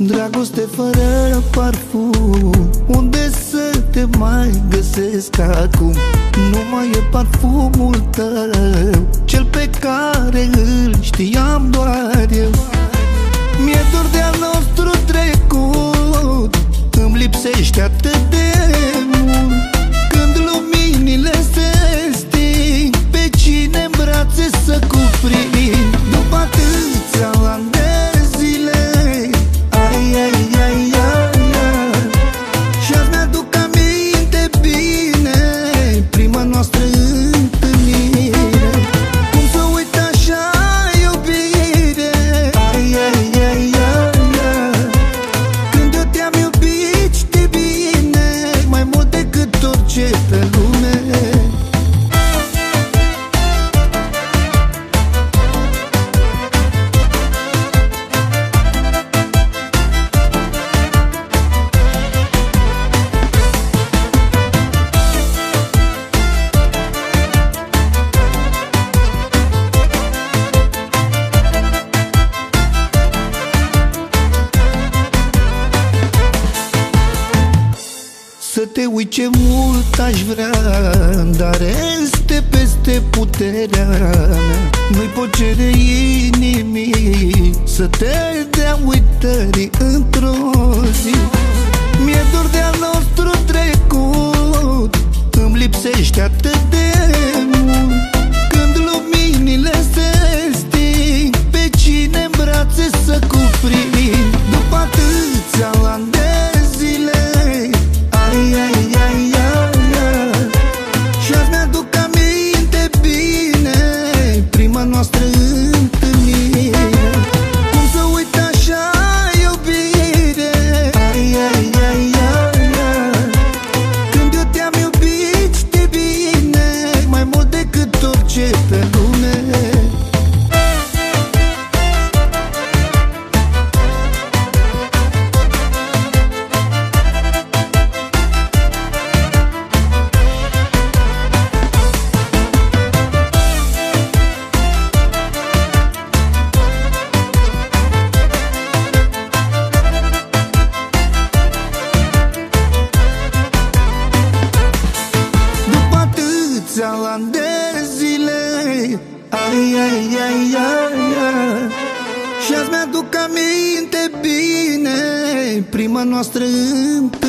Dragoste fără parfum. Unde să te mai găsesc acum? Nu mai e parfumul tău. Cel pe Să te uit ce mult aș vrea Dar este peste puterea mea. Nu-i pot cere inimii Să te dea uitării într-o zi de zile. Ai, ai, ai, ai, ai. Și azi mi-aduc aminte bine Prima noastră întâlnire